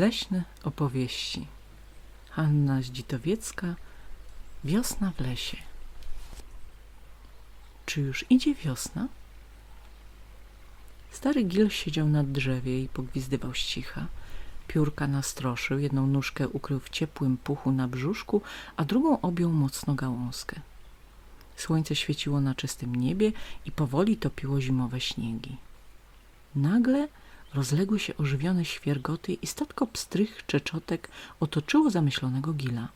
Leśne opowieści. Hanna Zdzitowiecka. Wiosna w lesie. Czy już idzie wiosna? Stary Gil siedział na drzewie i pogwizdywał z cicha. Piórka nastroszył, jedną nóżkę ukrył w ciepłym puchu na brzuszku, a drugą objął mocno gałązkę. Słońce świeciło na czystym niebie i powoli topiło zimowe śniegi. Nagle rozległy się ożywione świergoty i statko pstrych czeczotek otoczyło zamyślonego Gila.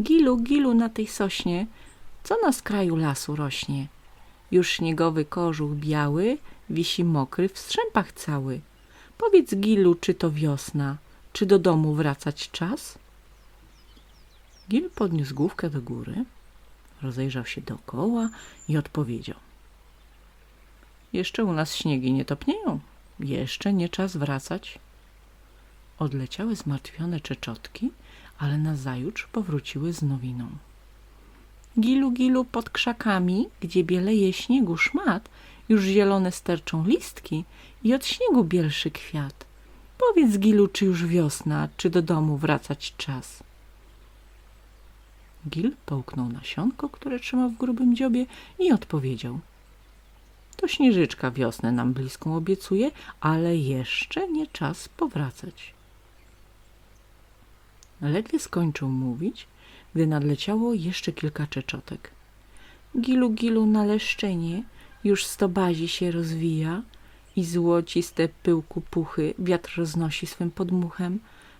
Gilu, Gilu na tej sośnie, co na skraju lasu rośnie? Już śniegowy kożuch biały wisi mokry w strzępach cały. Powiedz Gilu, czy to wiosna, czy do domu wracać czas? Gil podniósł główkę do góry, rozejrzał się dookoła i odpowiedział. Jeszcze u nas śniegi nie topnieją. Jeszcze nie czas wracać. Odleciały zmartwione czeczotki, ale nazajutrz powróciły z nowiną. Gilu, gilu, pod krzakami, gdzie bieleje śniegu szmat, już zielone sterczą listki i od śniegu bielszy kwiat. Powiedz, Gilu, czy już wiosna, czy do domu wracać czas. Gil połknął nasionko, które trzymał w grubym dziobie i odpowiedział. To śnieżyczka wiosnę nam bliską obiecuje, ale jeszcze nie czas powracać. Ledwie skończył mówić, gdy nadleciało jeszcze kilka czeczotek. Gilu, gilu na leszczenie, już sto bazi się rozwija i złociste pyłku puchy wiatr roznosi swym podmuchem.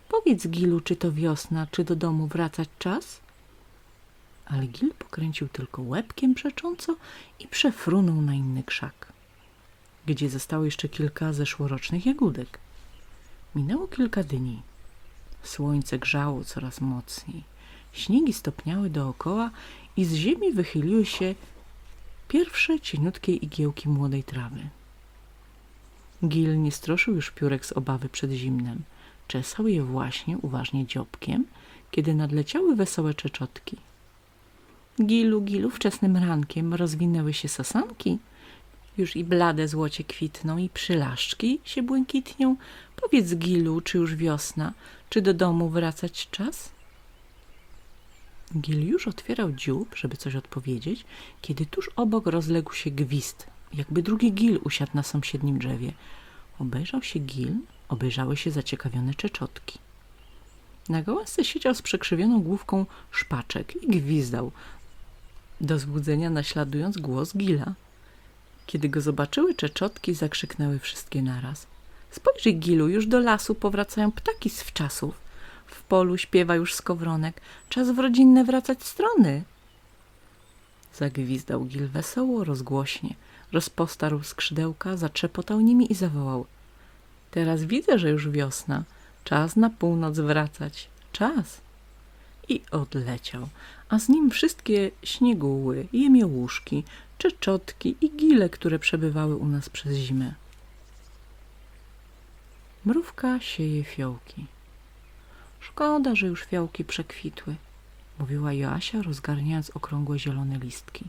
Powiedz, Gilu, czy to wiosna, czy do domu wracać czas? Ale Gil pokręcił tylko łebkiem przecząco i przefrunął na inny krzak, gdzie zostało jeszcze kilka zeszłorocznych jagódek. Minęło kilka dni. Słońce grzało coraz mocniej. Śniegi stopniały dookoła i z ziemi wychyliły się pierwsze cieniutkie igiełki młodej trawy. Gil nie stroszył już piórek z obawy przed zimnem. Czesał je właśnie uważnie dziobkiem, kiedy nadleciały wesołe czeczotki. Gilu, gilu, wczesnym rankiem rozwinęły się sasanki. Już i blade złocie kwitną i przylaszczki się błękitnią. Powiedz, Gilu, czy już wiosna, czy do domu wracać czas? Gil już otwierał dziób, żeby coś odpowiedzieć, kiedy tuż obok rozległ się gwizd, jakby drugi Gil usiadł na sąsiednim drzewie. Obejrzał się Gil, obejrzały się zaciekawione czeczotki. Na gałązce siedział z przekrzywioną główką szpaczek i gwizdał, do złudzenia naśladując głos Gila. Kiedy go zobaczyły czeczotki, zakrzyknęły wszystkie naraz. Spojrzyj, Gilu, już do lasu powracają ptaki z wczasów. W polu śpiewa już skowronek. Czas w rodzinne wracać strony. Zagwizdał Gil wesoło, rozgłośnie. Rozpostarł skrzydełka, zatrzepotał nimi i zawołał. Teraz widzę, że już wiosna. Czas na północ wracać. Czas. I odleciał, a z nim wszystkie śnieguły, jemiołuszki, czeczotki i gile, które przebywały u nas przez zimę. Mrówka sieje fiołki. Szkoda, że już fiołki przekwitły, mówiła Joasia, rozgarniając okrągłe zielone listki.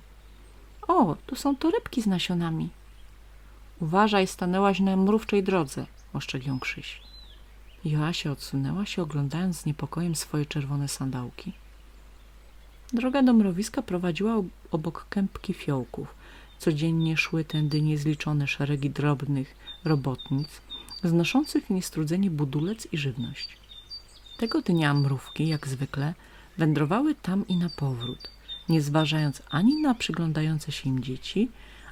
O, tu są torebki z nasionami. Uważaj, stanęłaś na mrówczej drodze, ostrzegł ją Krzyś. Joasia odsunęła się, oglądając z niepokojem swoje czerwone sandałki. Droga do mrowiska prowadziła obok kępki fiołków. Codziennie szły tędy niezliczone szeregi drobnych robotnic, znoszących niestrudzenie budulec i żywność. Tego dnia mrówki, jak zwykle, wędrowały tam i na powrót, nie zważając ani na przyglądające się im dzieci,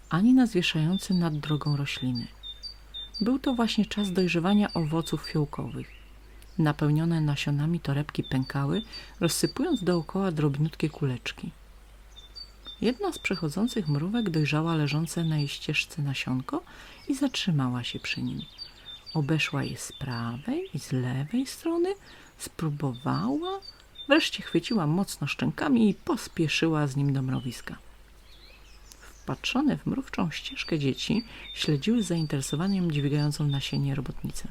ani na zwieszające nad drogą rośliny. Był to właśnie czas dojrzewania owoców fiołkowych. Napełnione nasionami torebki pękały, rozsypując dookoła drobniutkie kuleczki. Jedna z przechodzących mrówek dojrzała leżące na jej ścieżce nasionko i zatrzymała się przy nim. Obeszła je z prawej i z lewej strony, spróbowała, wreszcie chwyciła mocno szczękami i pospieszyła z nim do mrowiska. Wpatrzone w mrówczą ścieżkę dzieci śledziły z zainteresowaniem dźwigającą nasienie robotnicę.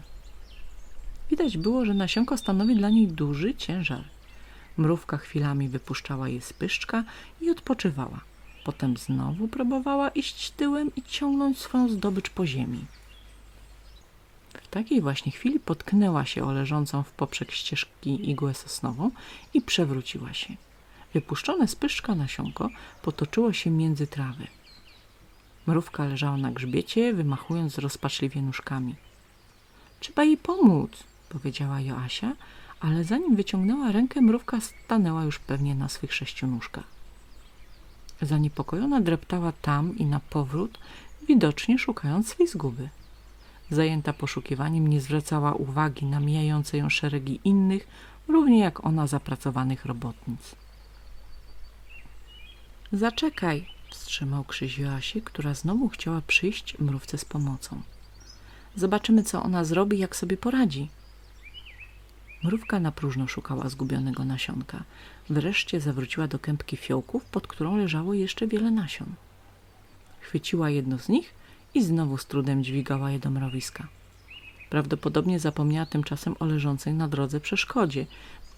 Widać było, że nasionko stanowi dla niej duży ciężar. Mrówka chwilami wypuszczała je z pyszczka i odpoczywała. Potem znowu próbowała iść tyłem i ciągnąć swoją zdobycz po ziemi. W takiej właśnie chwili potknęła się o leżącą w poprzek ścieżki igłę sosnową i przewróciła się. Wypuszczone z pyszczka nasionko potoczyło się między trawy. Mrówka leżała na grzbiecie, wymachując rozpaczliwie nóżkami. Trzeba jej pomóc, powiedziała Joasia, ale zanim wyciągnęła rękę, mrówka stanęła już pewnie na swych sześciu nóżkach. Zaniepokojona dreptała tam i na powrót, widocznie szukając swej zguby. Zajęta poszukiwaniem nie zwracała uwagi na mijające ją szeregi innych, równie jak ona zapracowanych robotnic. Zaczekaj, wstrzymał Krzyś Joasi, która znowu chciała przyjść mrówce z pomocą. Zobaczymy, co ona zrobi, jak sobie poradzi. Mrówka na próżno szukała zgubionego nasionka. Wreszcie zawróciła do kępki fiołków, pod którą leżało jeszcze wiele nasion. Chwyciła jedno z nich i znowu z trudem dźwigała je do mrowiska. Prawdopodobnie zapomniała tymczasem o leżącej na drodze przeszkodzie,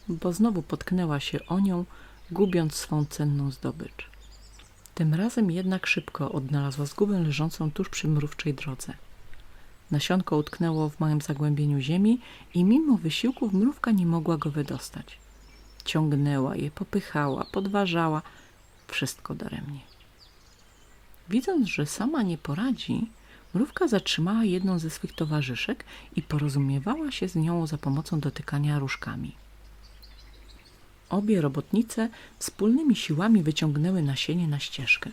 bo znowu potknęła się o nią, gubiąc swą cenną zdobycz. Tym razem jednak szybko odnalazła zgubę leżącą tuż przy mrówczej drodze. Nasionko utknęło w małym zagłębieniu ziemi i mimo wysiłków mrówka nie mogła go wydostać. Ciągnęła je, popychała, podważała, wszystko daremnie. Widząc, że sama nie poradzi, mrówka zatrzymała jedną ze swych towarzyszek i porozumiewała się z nią za pomocą dotykania różkami. Obie robotnice wspólnymi siłami wyciągnęły nasienie na ścieżkę.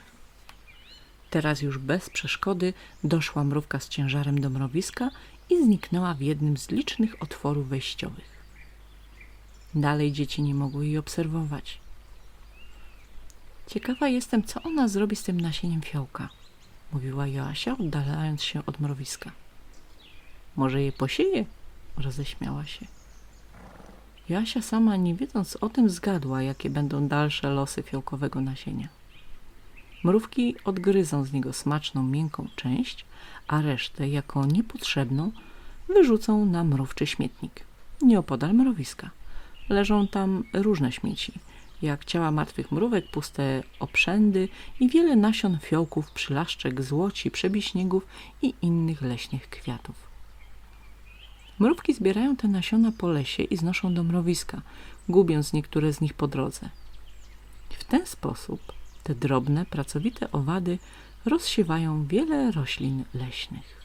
Teraz już bez przeszkody doszła mrówka z ciężarem do mrowiska i zniknęła w jednym z licznych otworów wejściowych. Dalej dzieci nie mogły jej obserwować. Ciekawa jestem, co ona zrobi z tym nasieniem fiołka, mówiła Joasia, oddalając się od mrowiska. Może je posieje? roześmiała się. Joasia sama, nie wiedząc o tym, zgadła, jakie będą dalsze losy fiołkowego nasienia. Mrówki odgryzą z niego smaczną, miękką część, a resztę, jako niepotrzebną, wyrzucą na mrówczy śmietnik, nieopodal mrowiska. Leżą tam różne śmieci, jak ciała martwych mrówek, puste oprzędy i wiele nasion fiołków, przylaszczek, złoci, przebiśniegów i innych leśnych kwiatów. Mrówki zbierają te nasiona po lesie i znoszą do mrowiska, gubiąc niektóre z nich po drodze. W ten sposób te drobne, pracowite owady rozsiewają wiele roślin leśnych.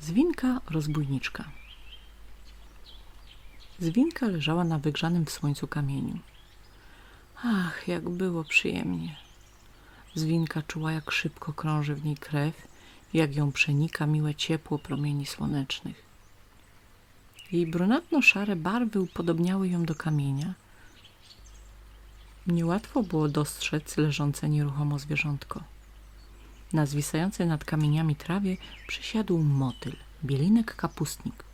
Zwinka rozbójniczka Zwinka leżała na wygrzanym w słońcu kamieniu. Ach, jak było przyjemnie. Zwinka czuła, jak szybko krąży w niej krew, jak ją przenika miłe ciepło promieni słonecznych. Jej brunatno-szare barwy upodobniały ją do kamienia – Niełatwo było dostrzec leżące nieruchomo zwierzątko. Na zwisającej nad kamieniami trawie przysiadł motyl, bielinek kapustnik.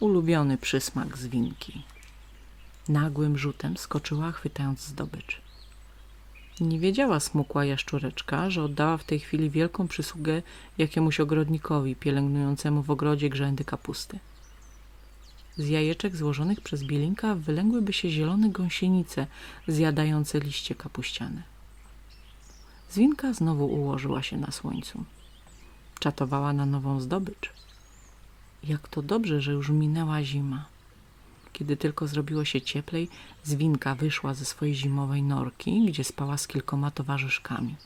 Ulubiony przysmak zwinki. Nagłym rzutem skoczyła, chwytając zdobycz. Nie wiedziała smukła jaszczureczka, że oddała w tej chwili wielką przysługę jakiemuś ogrodnikowi pielęgnującemu w ogrodzie grzędy kapusty. Z jajeczek złożonych przez bielinka wylęgłyby się zielone gąsienice zjadające liście kapuściane. Zwinka znowu ułożyła się na słońcu. Czatowała na nową zdobycz. Jak to dobrze, że już minęła zima. Kiedy tylko zrobiło się cieplej, Zwinka wyszła ze swojej zimowej norki, gdzie spała z kilkoma towarzyszkami.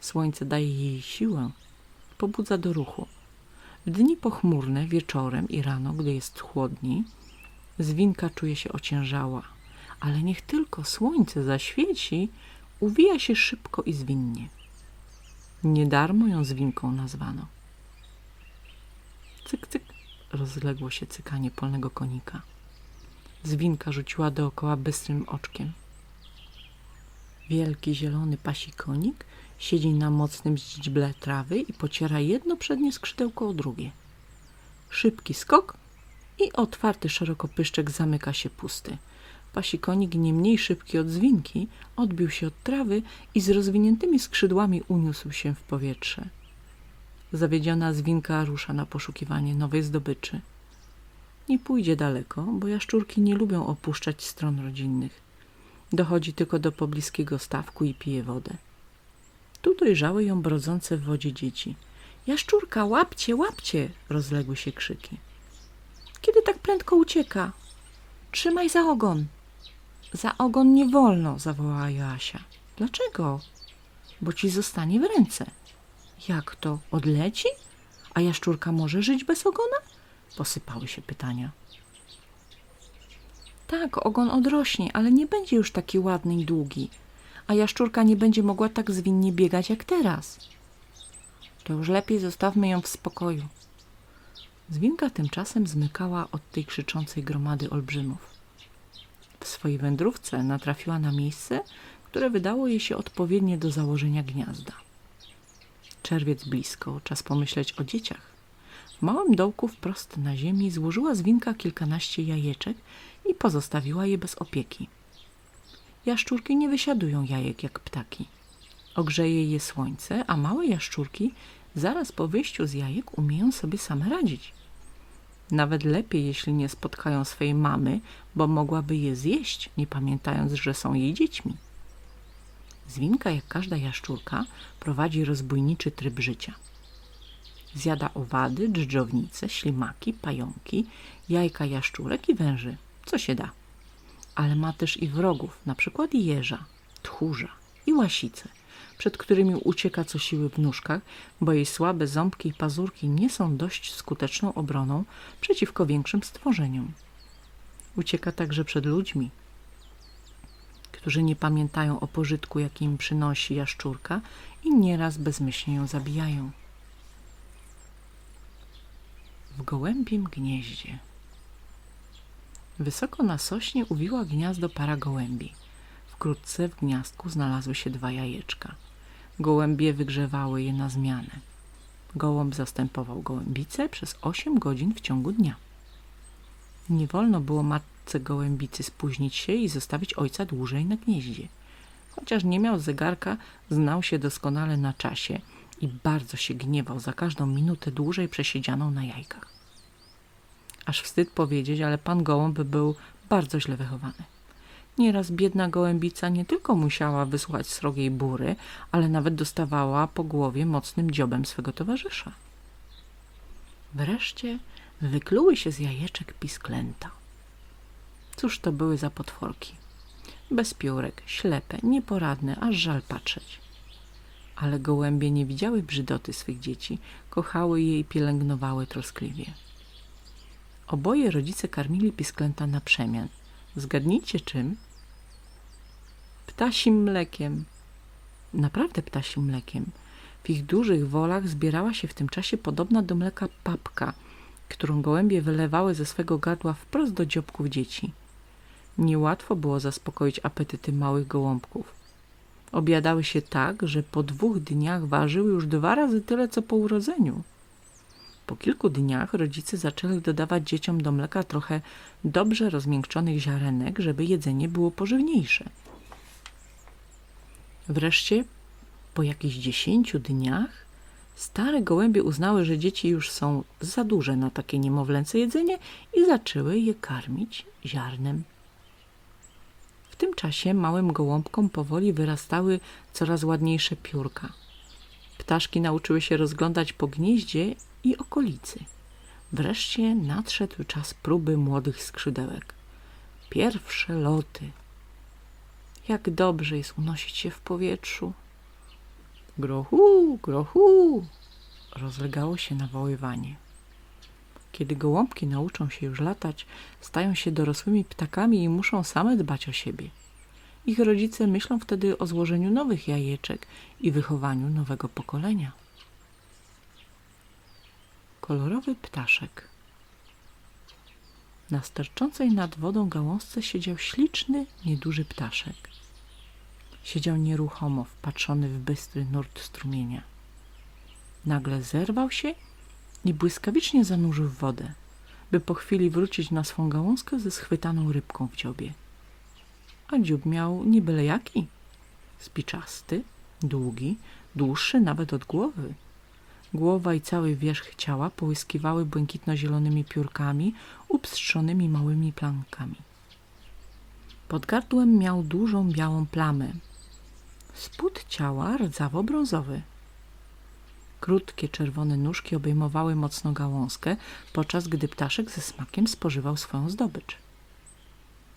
Słońce daje jej siłę, pobudza do ruchu. W dni pochmurne, wieczorem i rano, gdy jest chłodniej, zwinka czuje się ociężała, ale niech tylko słońce zaświeci, uwija się szybko i zwinnie. Niedarmo ją zwinką nazwano. Cyk, cyk, rozległo się cykanie polnego konika. Zwinka rzuciła dookoła bystrym oczkiem. Wielki zielony pasi konik Siedzi na mocnym źdźble trawy i pociera jedno przednie skrzydełko o drugie. Szybki skok i otwarty szeroko pyszczek zamyka się pusty. Pasikonik, nie mniej szybki od zwinki, odbił się od trawy i z rozwiniętymi skrzydłami uniósł się w powietrze. Zawiedziona zwinka rusza na poszukiwanie nowej zdobyczy. Nie pójdzie daleko, bo jaszczurki nie lubią opuszczać stron rodzinnych. Dochodzi tylko do pobliskiego stawku i pije wodę. Tu dojrzały ją brodzące w wodzie dzieci. Jaszczurka, łapcie, łapcie! rozległy się krzyki. Kiedy tak prędko ucieka? Trzymaj za ogon! Za ogon nie wolno, zawołała Joasia. Dlaczego? Bo ci zostanie w ręce. Jak to? Odleci? A jaszczurka może żyć bez ogona? Posypały się pytania. Tak, ogon odrośnie, ale nie będzie już taki ładny i długi, a jaszczurka nie będzie mogła tak zwinnie biegać jak teraz. To już lepiej zostawmy ją w spokoju. Zwinka tymczasem zmykała od tej krzyczącej gromady olbrzymów. W swojej wędrówce natrafiła na miejsce, które wydało jej się odpowiednie do założenia gniazda. Czerwiec blisko, czas pomyśleć o dzieciach. W małym dołku wprost na ziemi złożyła zwinka kilkanaście jajeczek i pozostawiła je bez opieki. Jaszczurki nie wysiadują jajek jak ptaki. Ogrzeje je słońce, a małe jaszczurki zaraz po wyjściu z jajek umieją sobie same radzić. Nawet lepiej, jeśli nie spotkają swej mamy, bo mogłaby je zjeść, nie pamiętając, że są jej dziećmi. Zwinka, jak każda jaszczurka, prowadzi rozbójniczy tryb życia. Zjada owady, dżdżownice, ślimaki, pająki, jajka jaszczurek i węży, co się da. Ale ma też i wrogów, na przykład jeża, tchórza i łasice, przed którymi ucieka co siły w nóżkach, bo jej słabe ząbki i pazurki nie są dość skuteczną obroną przeciwko większym stworzeniom. Ucieka także przed ludźmi, którzy nie pamiętają o pożytku, jaki im przynosi jaszczurka i nieraz bezmyślnie ją zabijają. W gołębim gnieździe Wysoko na sośnie uwiła gniazdo para gołębi. Wkrótce w gniazdku znalazły się dwa jajeczka. Gołębie wygrzewały je na zmianę. Gołąb zastępował gołębicę przez osiem godzin w ciągu dnia. Nie wolno było matce gołębicy spóźnić się i zostawić ojca dłużej na gnieździe. Chociaż nie miał zegarka, znał się doskonale na czasie i bardzo się gniewał za każdą minutę dłużej przesiedzianą na jajkach. Aż wstyd powiedzieć, ale pan gołąb był bardzo źle wychowany. Nieraz biedna gołębica nie tylko musiała wysłuchać srogiej bury, ale nawet dostawała po głowie mocnym dziobem swego towarzysza. Wreszcie wykluły się z jajeczek pisklęta. Cóż to były za potworki? Bez piórek, ślepe, nieporadne, aż żal patrzeć. Ale gołębie nie widziały brzydoty swych dzieci, kochały je i pielęgnowały troskliwie. Oboje rodzice karmili pisklęta na przemian. Zgadnijcie czym? Ptasim mlekiem. Naprawdę ptasim mlekiem. W ich dużych wolach zbierała się w tym czasie podobna do mleka papka, którą gołębie wylewały ze swego gardła wprost do dziobków dzieci. Niełatwo było zaspokoić apetyty małych gołąbków. Obiadały się tak, że po dwóch dniach ważyły już dwa razy tyle, co po urodzeniu. Po kilku dniach rodzice zaczęli dodawać dzieciom do mleka trochę dobrze rozmiękczonych ziarenek, żeby jedzenie było pożywniejsze. Wreszcie, po jakichś dziesięciu dniach, stare gołębie uznały, że dzieci już są za duże na takie niemowlęce jedzenie i zaczęły je karmić ziarnem. W tym czasie małym gołąbkom powoli wyrastały coraz ładniejsze piórka. Ptaszki nauczyły się rozglądać po gnieździe i okolicy. Wreszcie nadszedł czas próby młodych skrzydełek. Pierwsze loty. Jak dobrze jest unosić się w powietrzu. Grochu, grochu! Rozlegało się nawoływanie. Kiedy gołąbki nauczą się już latać, stają się dorosłymi ptakami i muszą same dbać o siebie. Ich rodzice myślą wtedy o złożeniu nowych jajeczek i wychowaniu nowego pokolenia kolorowy ptaszek. Na sterczącej nad wodą gałązce siedział śliczny, nieduży ptaszek. Siedział nieruchomo, wpatrzony w bystry nurt strumienia. Nagle zerwał się i błyskawicznie zanurzył w wodę, by po chwili wrócić na swą gałązkę ze schwytaną rybką w dziobie. A dziób miał nie byle jaki. Spiczasty, długi, dłuższy nawet od głowy. Głowa i cały wierzch ciała połyskiwały błękitno-zielonymi piórkami upstrzonymi małymi plankami. Pod gardłem miał dużą białą plamę. Spód ciała rdzawo-brązowy. Krótkie czerwone nóżki obejmowały mocno gałązkę, podczas gdy ptaszek ze smakiem spożywał swoją zdobycz.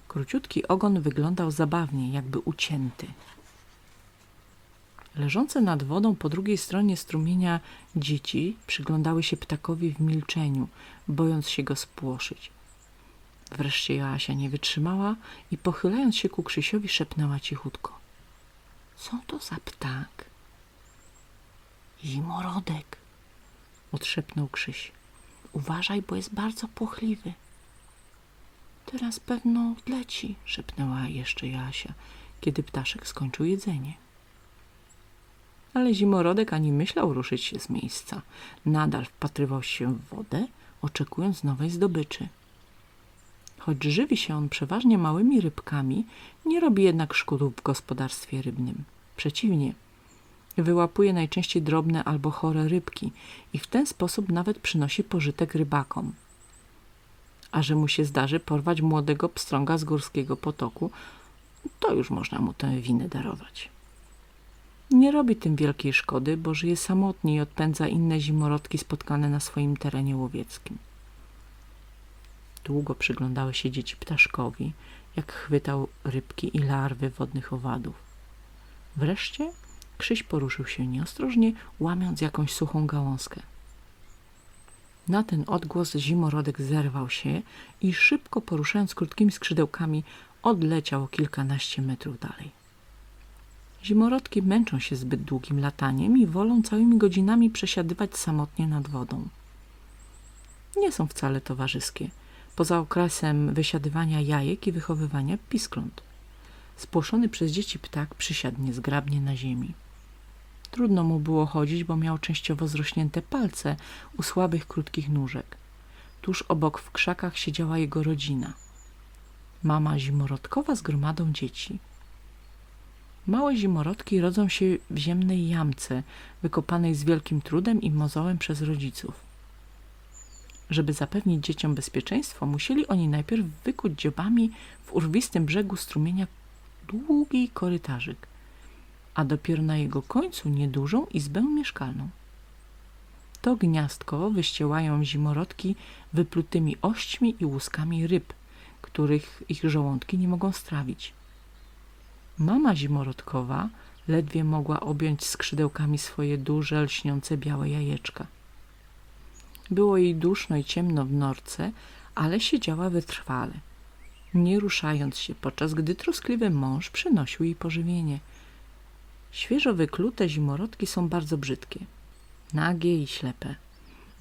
Króciutki ogon wyglądał zabawnie, jakby ucięty. Leżące nad wodą po drugiej stronie strumienia dzieci przyglądały się ptakowi w milczeniu, bojąc się go spłoszyć. Wreszcie Joasia nie wytrzymała i pochylając się ku Krzysiowi szepnęła cichutko. Co to za ptak? Zimorodek, odszepnął Krzyś. Uważaj, bo jest bardzo płochliwy. Teraz pewno odleci, szepnęła jeszcze Joasia, kiedy ptaszek skończył jedzenie. Ale zimorodek ani myślał ruszyć się z miejsca. Nadal wpatrywał się w wodę, oczekując nowej zdobyczy. Choć żywi się on przeważnie małymi rybkami, nie robi jednak szkód w gospodarstwie rybnym. Przeciwnie, wyłapuje najczęściej drobne albo chore rybki i w ten sposób nawet przynosi pożytek rybakom. A że mu się zdarzy porwać młodego pstrąga z górskiego potoku, to już można mu tę winę darować. Nie robi tym wielkiej szkody, bo żyje samotnie i odpędza inne zimorodki spotkane na swoim terenie łowieckim. Długo przyglądały się dzieci ptaszkowi, jak chwytał rybki i larwy wodnych owadów. Wreszcie Krzyś poruszył się nieostrożnie, łamiąc jakąś suchą gałązkę. Na ten odgłos zimorodek zerwał się i szybko poruszając krótkimi skrzydełkami odleciał kilkanaście metrów dalej. Zimorodki męczą się zbyt długim lataniem i wolą całymi godzinami przesiadywać samotnie nad wodą. Nie są wcale towarzyskie, poza okresem wysiadywania jajek i wychowywania piskląt. Spłoszony przez dzieci ptak przysiadł niezgrabnie na ziemi. Trudno mu było chodzić, bo miał częściowo zrośnięte palce u słabych, krótkich nóżek. Tuż obok w krzakach siedziała jego rodzina. Mama zimorodkowa z gromadą dzieci. Małe zimorodki rodzą się w ziemnej jamce, wykopanej z wielkim trudem i mozołem przez rodziców. Żeby zapewnić dzieciom bezpieczeństwo, musieli oni najpierw wykuć dziobami w urwistym brzegu strumienia długi korytarzyk, a dopiero na jego końcu niedużą izbę mieszkalną. To gniazdko wyściełają zimorodki wyplutymi ośćmi i łuskami ryb, których ich żołądki nie mogą strawić. Mama zimorodkowa ledwie mogła objąć skrzydełkami swoje duże, lśniące białe jajeczka. Było jej duszno i ciemno w norce, ale siedziała wytrwale, nie ruszając się, podczas gdy troskliwy mąż przynosił jej pożywienie. Świeżo wyklute zimorodki są bardzo brzydkie, nagie i ślepe.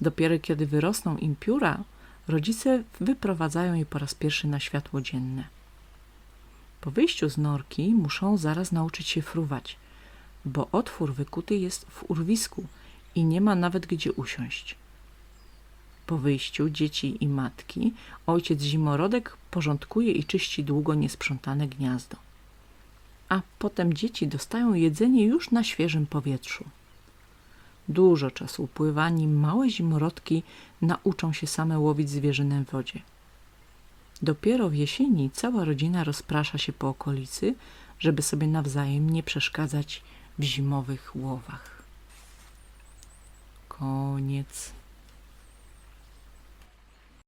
Dopiero kiedy wyrosną im pióra, rodzice wyprowadzają je po raz pierwszy na światło dzienne. Po wyjściu z norki muszą zaraz nauczyć się fruwać, bo otwór wykuty jest w urwisku i nie ma nawet gdzie usiąść. Po wyjściu dzieci i matki ojciec zimorodek porządkuje i czyści długo niesprzątane gniazdo. A potem dzieci dostają jedzenie już na świeżym powietrzu. Dużo czasu upływa, nim małe zimorodki nauczą się same łowić zwierzynę w wodzie. Dopiero w jesieni cała rodzina rozprasza się po okolicy, żeby sobie nawzajem nie przeszkadzać w zimowych łowach. Koniec.